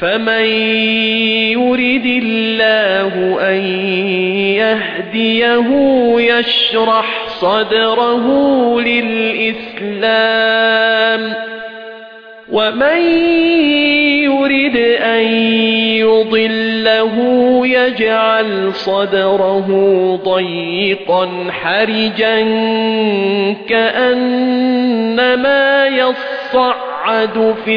فَمَن يُرِدِ اللَّهُ أَن يَهْدِيَهُ يَشْرَحْ صَدْرَهُ لِلْإِسْلَامِ وَمَن يُرِدْ أَن يُضِلَّهُ يَجْعَلْ صَدْرَهُ ضَيِّقًا حَرِجًا كَأَنَّمَا يَصَّعَّدُ فِي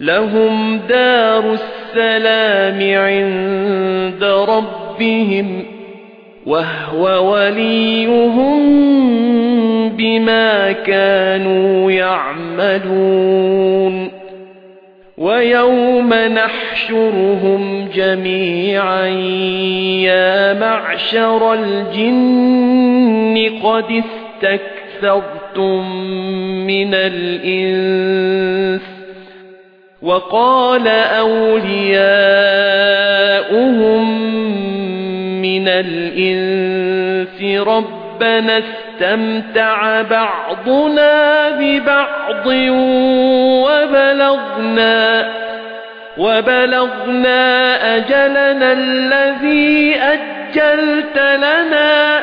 لَهُمْ دَارُ السَّلَامِ عِندَ رَبِّهِمْ وَهُوَ وَلِيُّهُم بِمَا كَانُوا يَعْمَلُونَ. وَيَوْمَ نَحْشُرُهُمْ جَمِيعًا يَا مَعْشَرَ الْجِنِّ قَدِ اسْتَكْثَرْتُم مِّنَ الْإِنسِ وَقَالَ أَوْلِيَاؤُهُم مِّنَ الْإِنسِ رَبَّنَا اسْتَمْتَعَ بَعْضُنَا بِبَعْضٍ وَبَلَغْنَا وَبَلَغْنَا أَجَلَنَا الَّذِي أَجَّلْتَ لَنَا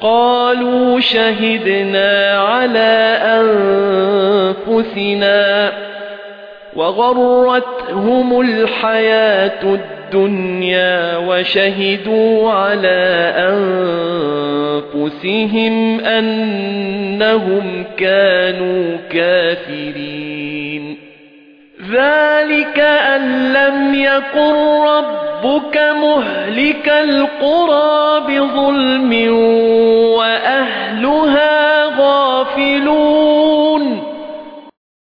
قَالُوا شَهِدْنَا عَلَى أَنفُسِنَا وَغَرَّتْهُمُ الْحَيَاةُ الدُّنْيَا وَشَهِدُوا عَلَى أَنفُسِهِمْ أَنَّهُمْ كَانُوا كَافِرِينَ. ذَلِكَ أَن لَّمْ يَكُن رَّبُّكَ مُهْلِكَ الْقُرَىٰ بِظُلْمٍ